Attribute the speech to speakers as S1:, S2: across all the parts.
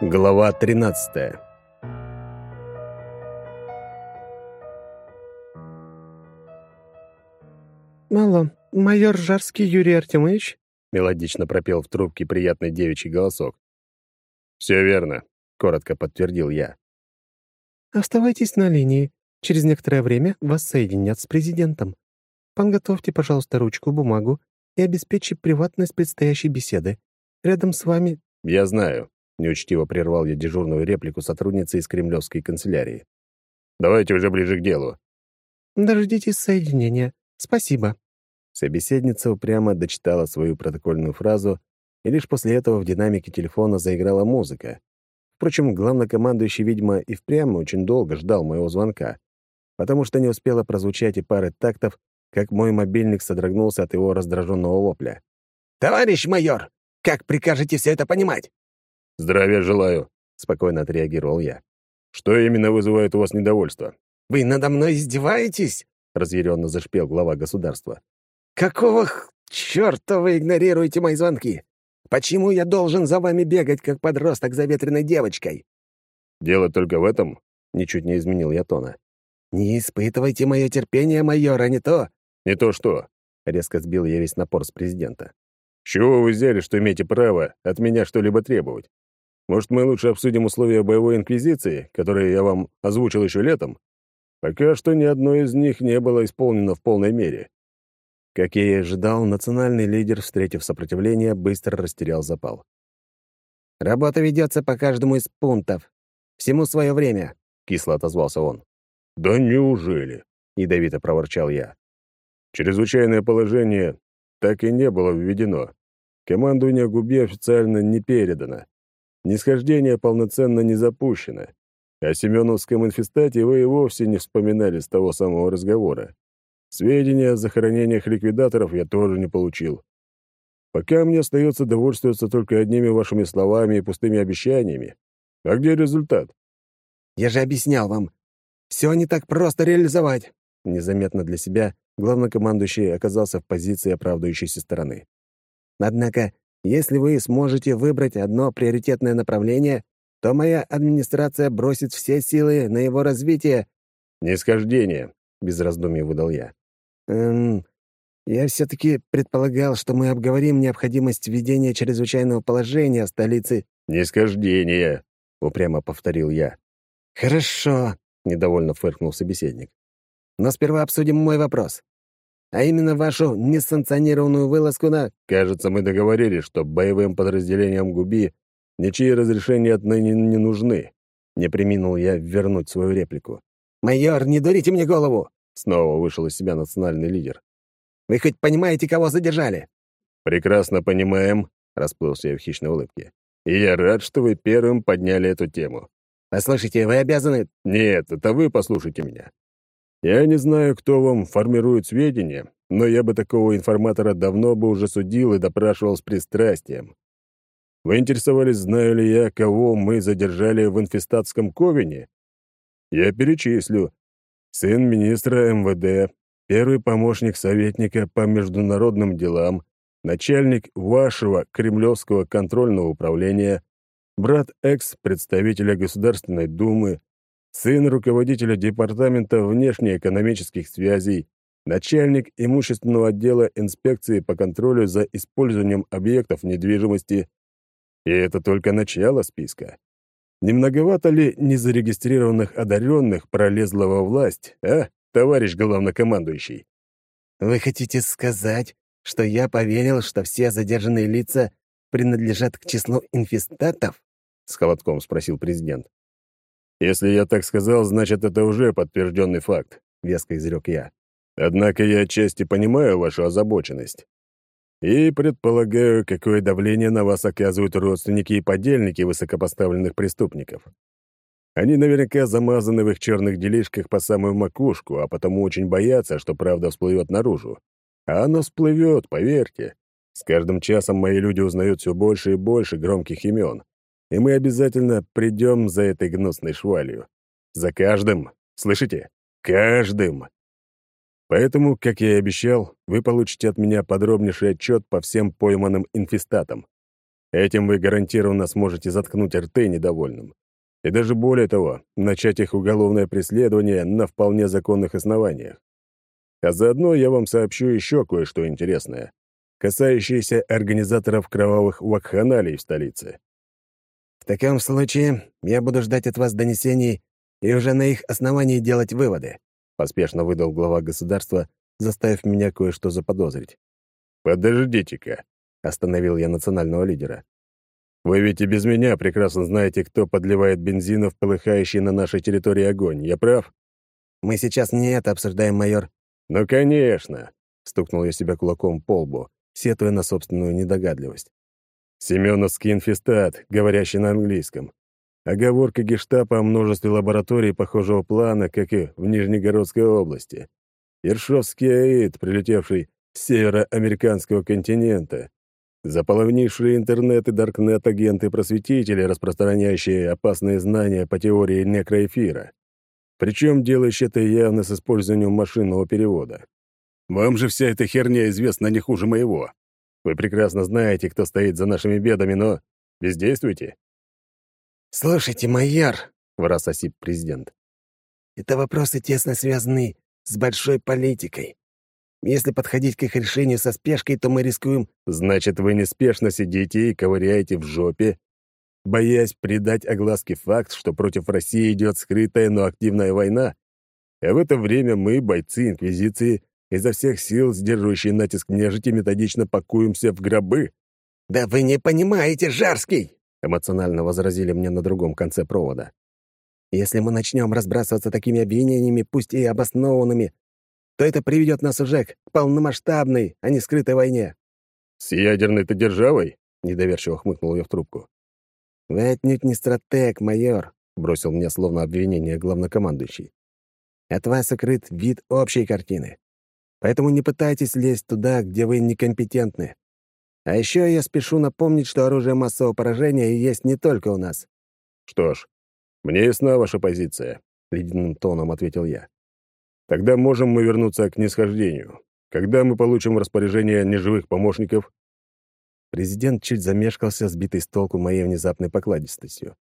S1: Глава 13
S2: «Алло, майор Жарский Юрий Артемович?»
S1: — мелодично пропел в трубке приятный девичий голосок. «Все верно», — коротко подтвердил я.
S2: «Оставайтесь на линии. Через некоторое время вас соединят с президентом. Подготовьте, пожалуйста, ручку, бумагу и обеспечьте приватность предстоящей беседы. Рядом с вами...»
S1: «Я знаю», — неучтиво прервал я дежурную реплику сотрудницы из кремлевской канцелярии. «Давайте уже ближе к делу».
S2: «Дождитесь соединения. Спасибо».
S1: Собеседница упрямо дочитала свою протокольную фразу, и лишь после этого в динамике телефона заиграла музыка. Впрочем, главнокомандующий, видимо, и впрямь очень долго ждал моего звонка, потому что не успела прозвучать и пары тактов, как мой мобильник содрогнулся от его раздраженного вопля.
S3: «Товарищ майор, как прикажете все это понимать?»
S1: «Здравия желаю», — спокойно отреагировал я. «Что именно вызывает у вас недовольство?»
S3: «Вы надо мной издеваетесь?» — разъяренно зашпел глава государства. «Какого х... черта вы игнорируете мои звонки? Почему я должен за вами бегать, как подросток за ветреной девочкой?»
S1: «Дело только в этом?» — ничуть не изменил я тона.
S3: «Не испытывайте мое терпение, майор, а не то...»
S1: «Не то что?» — резко сбил я весь напор с президента. «С чего вы взяли, что имеете право от меня что-либо требовать? Может, мы лучше обсудим условия боевой инквизиции, которые я вам озвучил еще летом? Пока что ни одно из них не было исполнено в полной мере. Как я и ожидал, национальный лидер, встретив сопротивление, быстро растерял запал.
S3: «Работа ведется по каждому из пунктов. Всему свое время», — кисло отозвался он.
S1: «Да неужели?» — ядовито проворчал я. «Чрезвычайное положение так и не было введено. Командование Губи официально не передано. Нисхождение полноценно не запущено. О Семеновском инфестате вы и вовсе не вспоминали с того самого разговора. Сведения о захоронениях ликвидаторов я тоже не получил. Пока мне остается довольствоваться только одними вашими словами и пустыми обещаниями. А где результат?
S3: Я же объяснял вам. Все не так просто реализовать.
S1: Незаметно для себя главнокомандующий оказался в позиции оправдывающейся стороны.
S3: Однако, если вы сможете выбрать одно приоритетное направление, то моя администрация бросит все силы на его развитие.
S1: «Нисхождение», — без раздумий выдал я.
S3: Эм, я все-таки предполагал, что мы обговорим необходимость введения чрезвычайного положения в столице.
S1: «Нисхождение», — упрямо повторил я.
S3: «Хорошо», — недовольно фыркнул собеседник. «Но сперва обсудим мой вопрос. А именно вашу несанкционированную вылазку на...»
S1: «Кажется, мы договорились, что боевым подразделениям ГУБИ ничьи разрешения отныне не нужны». Не приминул я вернуть свою реплику.
S3: «Майор, не дурите мне голову!
S1: Снова вышел из себя национальный лидер.
S3: «Вы хоть понимаете, кого задержали?»
S1: «Прекрасно понимаем», — расплылся я в хищной улыбке. «И я рад, что вы первым подняли эту тему».
S3: «Послушайте, вы обязаны...»
S1: «Нет, это вы послушайте меня. Я не знаю, кто вам формирует сведения, но я бы такого информатора давно бы уже судил и допрашивал с пристрастием. Вы интересовались, знаю ли я, кого мы задержали в инфестатском ковине? Я перечислю, сын министра МВД, первый помощник советника по международным делам, начальник вашего Кремлевского контрольного управления, брат экс-представителя Государственной Думы, сын руководителя Департамента внешнеэкономических связей, начальник имущественного отдела инспекции по контролю за использованием объектов недвижимости. И это только начало списка. Не многовато ли незарегистрированных одаренных пролезла во власть, а, товарищ главнокомандующий?
S3: Вы хотите сказать, что я поверил, что все задержанные лица принадлежат к числу инфестатов?
S1: С холодком спросил президент. Если я так сказал, значит, это уже подтвержденный факт, веско изрек я. Однако я отчасти понимаю вашу озабоченность. И предполагаю, какое давление на вас оказывают родственники и подельники высокопоставленных преступников. Они наверняка замазаны в их черных делишках по самую макушку, а потому очень боятся, что правда всплывет наружу. А оно всплывет, поверьте. С каждым часом мои люди узнают все больше и больше громких имен. И мы обязательно придем за этой гнусной швалью. За каждым. Слышите? Каждым. Поэтому, как я и обещал, вы получите от меня подробнейший отчет по всем пойманным инфестатам. Этим вы гарантированно сможете заткнуть рты недовольным. И даже более того, начать их уголовное преследование на вполне законных основаниях. А заодно я вам сообщу еще кое-что интересное, касающееся организаторов кровавых вакханалий в столице.
S3: В таком случае я буду ждать от вас донесений и уже на их основании делать выводы», — поспешно выдал глава государства, заставив меня кое-что заподозрить.
S1: «Подождите-ка», — остановил я национального лидера. «Вы ведь и без меня прекрасно знаете, кто подливает бензин в полыхающий на нашей территории огонь. Я прав?»
S3: «Мы сейчас не это обсуждаем, майор».
S1: «Ну, конечно», — стукнул я себя кулаком по лбу, сетуя на собственную недогадливость. «Семеновский инфестат, говорящий на английском. Оговорка гештапо о множестве лабораторий похожего плана, как и в Нижнегородской области. Ершовский аид, прилетевший с североамериканского континента. Заполонившие интернет и даркнет агенты-просветители, распространяющие опасные знания по теории некроэфира. Причем делающие это явно с использованием машинного перевода. Вам же вся эта херня известна не хуже моего. Вы прекрасно знаете, кто стоит за нашими бедами, но бездействуйте.
S3: «Слушайте, майор», — враз осип президент, «это вопросы тесно связаны с большой политикой. Если подходить к их решению со спешкой, то мы рискуем...»
S1: «Значит, вы неспешно сидите и ковыряете в жопе, боясь придать огласке факт, что против России идет скрытая, но активная война? А в это время мы, бойцы Инквизиции, изо всех сил, сдерживающие натиск нежити, методично пакуемся в гробы».
S3: «Да вы не понимаете, Жарский!»
S1: — эмоционально возразили мне на другом конце провода.
S3: «Если мы начнем разбрасываться такими обвинениями, пусть и обоснованными, то это приведет нас уже к полномасштабной, а не скрытой войне».
S1: «С ядерной-то державой?» — недоверчиво хмыкнул я в трубку.
S3: «Вы отнюдь не стратег, майор», — бросил мне словно обвинение главнокомандующий. «От вас укрыт вид общей картины. Поэтому не пытайтесь лезть туда, где вы некомпетентны. А еще я спешу напомнить, что оружие массового поражения есть не только у нас».
S1: «Что ж, мне ясна ваша позиция», — ледяным тоном ответил я. Тогда можем мы вернуться к нисхождению. Когда мы получим распоряжение неживых помощников?»
S2: Президент чуть замешкался, сбитый с толку моей внезапной покладистостью.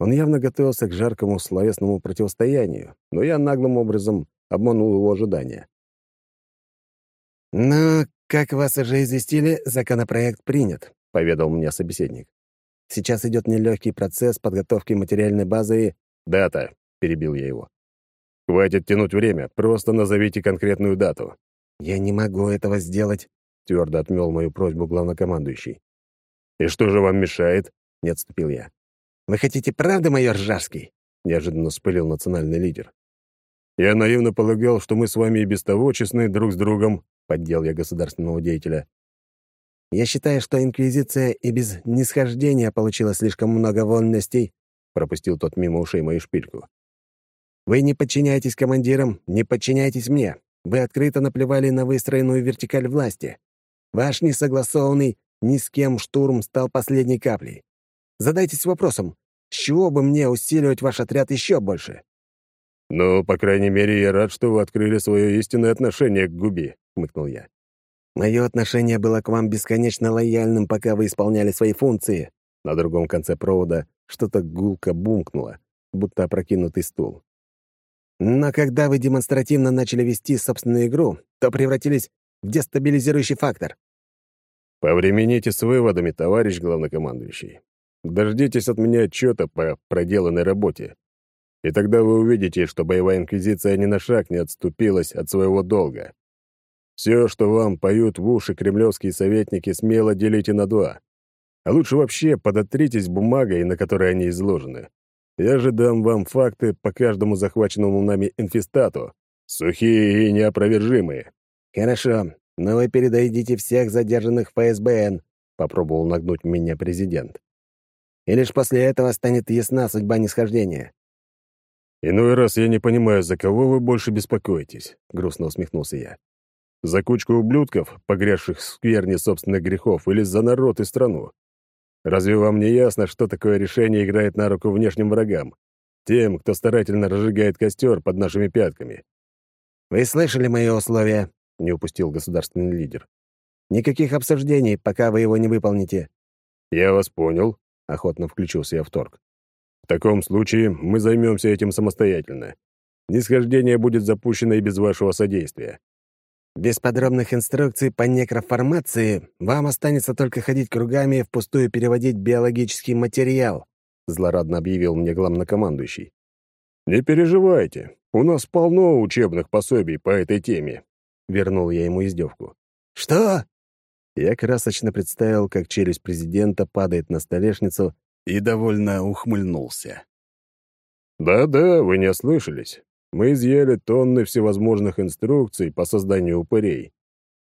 S2: Он явно готовился к жаркому словесному противостоянию, но я наглым образом обманул его ожидания.
S3: «Ну, как вас уже известили, законопроект принят», — поведал мне собеседник.
S2: «Сейчас идет нелегкий процесс подготовки материальной базы и...»
S1: «Дата», — перебил я его. Хватит тянуть время, просто назовите конкретную дату.
S2: Я не могу этого сделать, твердо отмел мою просьбу главнокомандующий.
S1: И что же вам мешает? Не отступил я.
S3: Вы хотите правды, майор Ржарский?
S1: Неожиданно спылил национальный лидер. Я наивно полагал, что мы с вами и без того честны друг с другом, поддел я государственного деятеля.
S2: Я считаю, что Инквизиция и без нисхождения получила слишком много вольностей, пропустил тот мимо ушей мою шпильку. Вы не подчиняетесь командирам, не подчиняйтесь мне. Вы открыто наплевали на выстроенную вертикаль власти. Ваш несогласованный ни с кем штурм стал последней каплей. Задайтесь вопросом, с чего бы мне усиливать ваш отряд еще больше?»
S1: «Ну, по крайней мере, я рад, что вы открыли свое истинное отношение к Губи», — хмыкнул я.
S2: «Мое отношение было к вам бесконечно лояльным, пока вы исполняли свои функции».
S1: На другом конце провода что-то гулко бумкнуло, будто опрокинутый стул.
S2: Но когда вы демонстративно начали вести собственную игру, то превратились в дестабилизирующий фактор.
S1: Повремените с выводами, товарищ главнокомандующий. Дождитесь от меня отчета по проделанной работе. И тогда вы увидите, что боевая инквизиция ни на шаг не отступилась от своего долга. Все, что вам поют в уши кремлевские советники, смело делите на два. А лучше вообще подотритесь бумагой, на которой они изложены. Я же дам вам факты по каждому захваченному нами инфестату. Сухие и неопровержимые».
S2: «Хорошо, но вы передадите всех задержанных в ФСБН», — попробовал нагнуть меня президент. «И лишь после этого станет ясна судьба нисхождения».
S1: «Иной раз я не понимаю, за кого вы больше беспокоитесь», — грустно усмехнулся я. «За кучку ублюдков, погрязших в скверне собственных грехов, или за народ и страну? Разве вам не ясно, что такое решение играет на руку внешним врагам? Тем, кто старательно разжигает костер под нашими пятками.
S2: «Вы слышали мои условия?» — не упустил государственный лидер. «Никаких обсуждений, пока вы его не выполните.
S1: «Я вас понял», — охотно включился я в торг. «В таком случае мы займемся этим самостоятельно. Нисхождение будет запущено и без вашего содействия».
S3: «Без подробных инструкций по некроформации вам останется только ходить кругами и впустую переводить биологический материал», — злорадно объявил мне главнокомандующий.
S1: «Не переживайте, у нас полно учебных пособий по этой теме», — вернул я ему издевку.
S3: «Что?»
S2: Я красочно представил, как челюсть президента падает на столешницу и довольно ухмыльнулся.
S1: «Да-да, вы не ослышались. Мы изъяли тонны всевозможных инструкций по созданию упырей.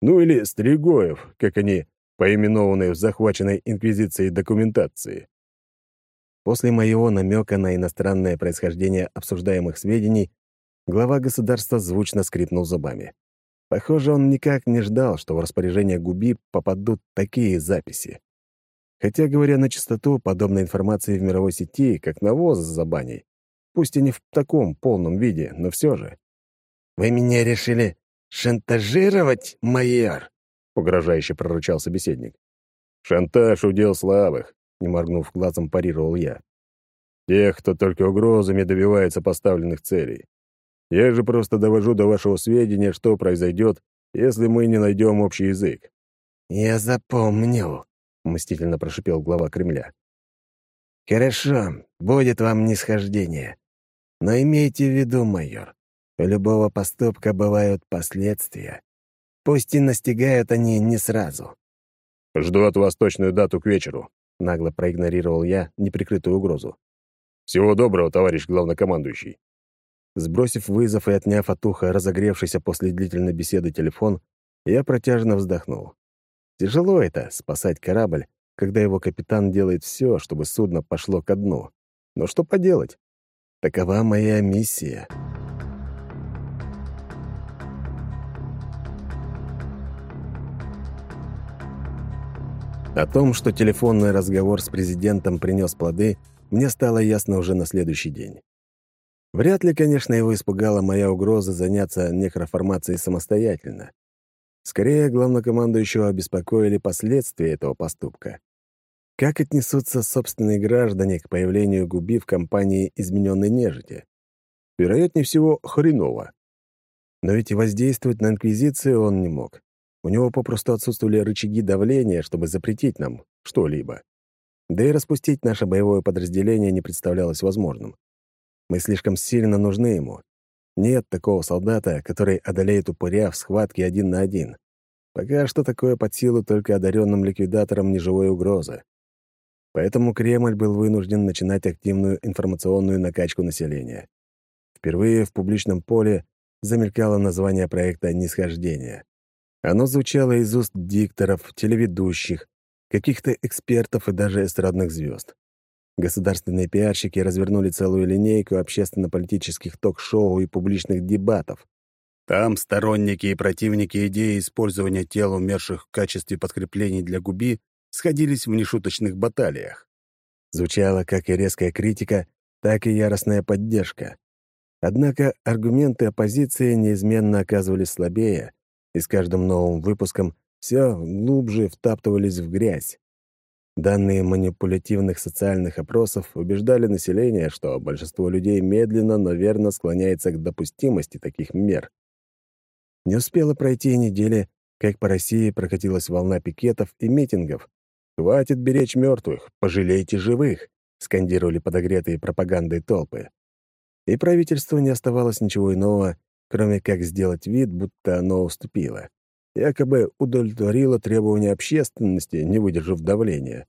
S1: Ну или стригоев, как они поименованы в захваченной инквизицией документации.
S2: После моего намека на иностранное происхождение обсуждаемых сведений глава государства звучно скрипнул зубами. Похоже, он никак не ждал, что в распоряжение Губи попадут такие записи. Хотя, говоря на чистоту, подобной информации в мировой сети, как навоз за баней. Пусть и не в таком полном виде, но все же.
S3: «Вы меня решили шантажировать, майор?»
S1: — угрожающе прорычал собеседник. «Шантаж — удел слабых не моргнув глазом, парировал я. «Тех, кто только угрозами добивается поставленных целей. Я же просто довожу до вашего сведения, что произойдет, если мы не найдем общий язык».
S3: «Я запомнил», — мстительно прошипел глава Кремля. «Хорошо, будет вам нисхождение. Но имейте в виду, майор, у любого поступка бывают последствия. Пусть и настигают они не сразу».
S1: «Жду от вас точную дату к вечеру»,
S2: Нагло проигнорировал я неприкрытую угрозу.
S1: «Всего доброго, товарищ главнокомандующий!»
S2: Сбросив вызов и отняв от уха разогревшийся после длительной беседы телефон, я протяжно вздохнул. Тяжело это — спасать корабль, когда его капитан делает все, чтобы судно пошло ко дну. Но что поделать? Такова моя миссия. О том, что телефонный разговор с президентом принес плоды, мне стало ясно уже на следующий день. Вряд ли, конечно, его испугала моя угроза заняться некроформацией самостоятельно. Скорее, главнокомандующего обеспокоили последствия этого поступка. Как отнесутся собственные граждане к появлению Губи в компании измененной нежити? Вероятнее всего, хреново. Но ведь и воздействовать на Инквизицию он не мог. У него попросту отсутствовали рычаги давления, чтобы запретить нам что-либо. Да и распустить наше боевое подразделение не представлялось возможным. Мы слишком сильно нужны ему. Нет такого солдата, который одолеет упыря в схватке один на один. Пока что такое под силу только одаренным ликвидаторам неживой угрозы. Поэтому Кремль был вынужден начинать активную информационную накачку населения. Впервые в публичном поле замелькало название проекта «Нисхождение». Оно звучало из уст дикторов, телеведущих, каких-то экспертов и даже эстрадных звезд. Государственные пиарщики развернули целую линейку общественно-политических ток-шоу и публичных дебатов. Там сторонники и противники идеи использования тел умерших в качестве подкреплений для губи сходились в нешуточных баталиях. Звучала как и резкая критика, так и яростная поддержка. Однако аргументы оппозиции неизменно оказывались слабее, и с каждым новым выпуском все глубже втаптывались в грязь. Данные манипулятивных социальных опросов убеждали население, что большинство людей медленно, но верно склоняется к допустимости таких мер. Не успела пройти и недели, как по России прокатилась волна пикетов и митингов. «Хватит беречь мертвых, пожалейте живых!» — скандировали подогретые пропагандой толпы. И правительству не оставалось ничего иного, кроме как сделать вид, будто оно уступило. Якобы удовлетворило требования общественности, не выдержав давления.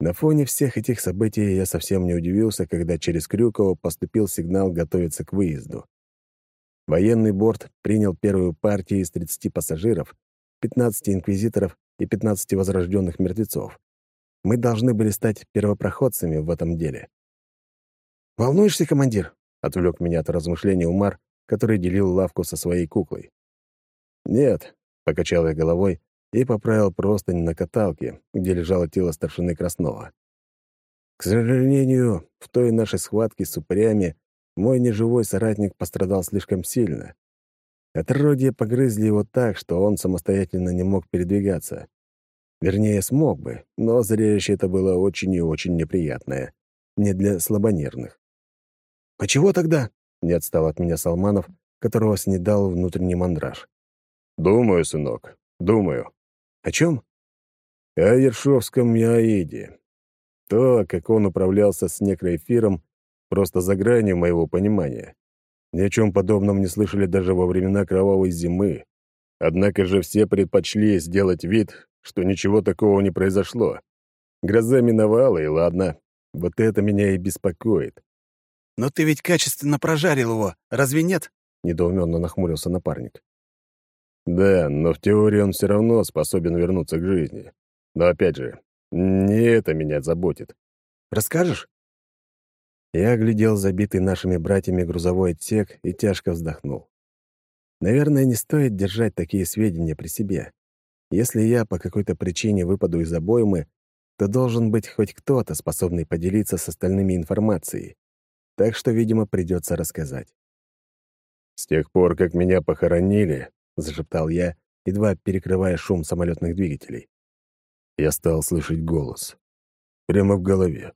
S2: На фоне всех этих событий я совсем не удивился, когда через Крюково поступил сигнал готовиться к выезду. Военный борт принял первую партию из 30 пассажиров, 15 инквизиторов и 15 возрожденных мертвецов. Мы должны были стать первопроходцами в этом деле. «Волнуешься, командир?» — отвлек меня от размышлений Умар, который делил лавку со своей куклой. «Нет», — покачал я головой и поправил простынь на каталке, где лежало тело старшины Краснова. К сожалению, в той нашей схватке с упырями мой неживой соратник пострадал слишком сильно. Отродья погрызли его так, что он самостоятельно не мог передвигаться.
S1: Вернее, смог бы, но зрелище это было очень и очень неприятное. Не для слабонервных.
S3: «А чего тогда?»
S1: — не отстал от меня Салманов, которого снедал внутренний мандраж. «Думаю, сынок, думаю».
S3: «О чем?»
S1: «О Ершовском Яиде. То, как он управлялся с некроэфиром, просто за гранью моего понимания. Ни о чем подобном не слышали даже во времена Кровавой Зимы. Однако же все предпочли сделать вид, что ничего такого не произошло. Гроза миновала, и ладно. Вот это меня и беспокоит.
S3: «Но ты ведь качественно прожарил его, разве нет?»
S1: — недоуменно нахмурился напарник. «Да, но в теории он все равно способен вернуться к жизни. Но опять же, не это меня заботит.
S3: Расскажешь?»
S1: Я оглядел забитый нашими братьями грузовой отсек и тяжко вздохнул. Наверное, не стоит держать такие сведения при себе. Если я по какой-то причине выпаду из обоймы, то должен быть хоть кто-то, способный поделиться с остальными информацией. Так что, видимо, придется рассказать. «С тех пор, как меня похоронили», — зашептал я, едва перекрывая шум самолетных двигателей, я стал слышать голос. Прямо в голове.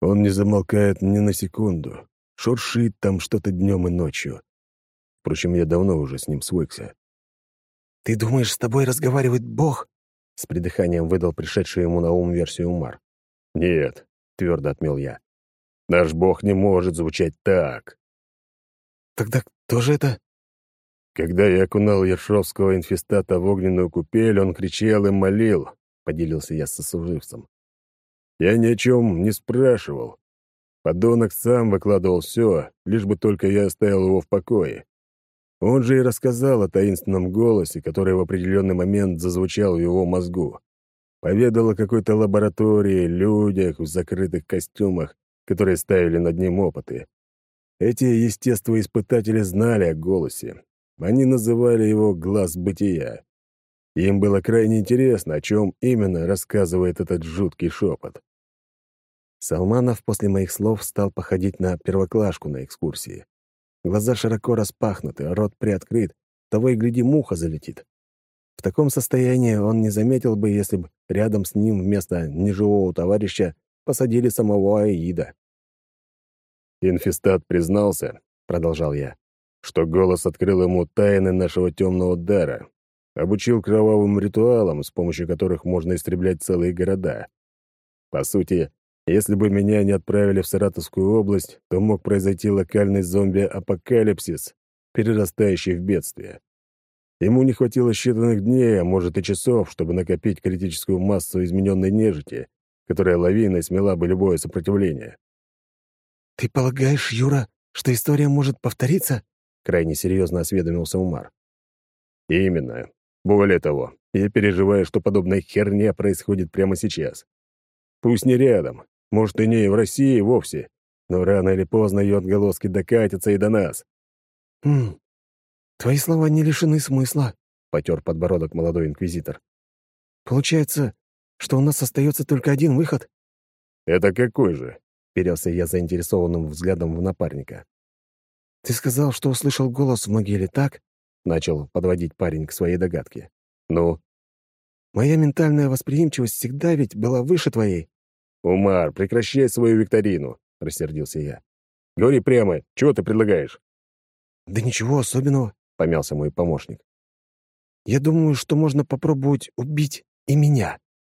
S1: Он не замолкает ни на секунду, шуршит там что-то днем и ночью. Впрочем, я давно уже с ним свыкся.
S3: «Ты думаешь, с тобой разговаривает Бог?» — с придыханием выдал пришедшую ему на ум версию Умар.
S1: «Нет», — твердо отмел я. «Наш Бог не может звучать так».
S3: «Тогда кто же это?»
S1: Когда я окунал Ершовского инфестата в огненную купель, он кричал и молил, — поделился я с сослуживцем. Я ни о чем не спрашивал. Подонок сам выкладывал все, лишь бы только я оставил его в покое. Он же и рассказал о таинственном голосе, который в определенный момент зазвучал в его мозгу. Поведал о какой-то лаборатории, людях в закрытых костюмах, которые ставили над ним опыты. Эти естествоиспытатели знали о голосе. Они называли его «глаз бытия». Им было крайне интересно, о чем именно рассказывает этот жуткий шепот. Салманов после моих слов стал походить на первоклашку на экскурсии. Глаза широко распахнуты, рот приоткрыт, того и гляди, муха залетит. В таком состоянии он не заметил бы, если бы рядом с ним вместо неживого товарища посадили самого Аида. «Инфестат признался», — продолжал я, «что голос открыл ему тайны нашего темного дара, обучил кровавым ритуалам, с помощью которых можно истреблять целые города. По сути, если бы меня не отправили в Саратовскую область, то мог произойти локальный зомби-апокалипсис, перерастающий в бедствие. Ему не хватило считанных дней, а может и часов, чтобы накопить критическую массу измененной нежити, которая лавиной смела бы любое сопротивление.
S3: «Ты полагаешь, Юра, что история может повториться?»
S1: — крайне серьезно осведомился Умар. «Именно. Более того, я переживаю, что подобная херня происходит прямо сейчас. Пусть не рядом, может, и не в России вовсе, но рано или поздно ее отголоски докатятся и до нас.
S3: «Хм, твои слова не лишены смысла», —
S1: потер подбородок молодой инквизитор.
S3: «Получается, что у нас остается только один выход?»
S1: «Это какой же?» — перелся я заинтересованным взглядом в напарника.
S3: «Ты сказал, что услышал голос в могиле, так?»
S1: — начал подводить парень к своей догадке. «Ну?»
S3: «Моя ментальная восприимчивость всегда ведь была выше твоей».
S1: «Умар, прекращай свою викторину!» — рассердился я. «Говори прямо, чего ты предлагаешь?»
S3: «Да ничего особенного», —
S1: помялся мой помощник.
S3: «Я думаю, что можно попробовать убить и меня».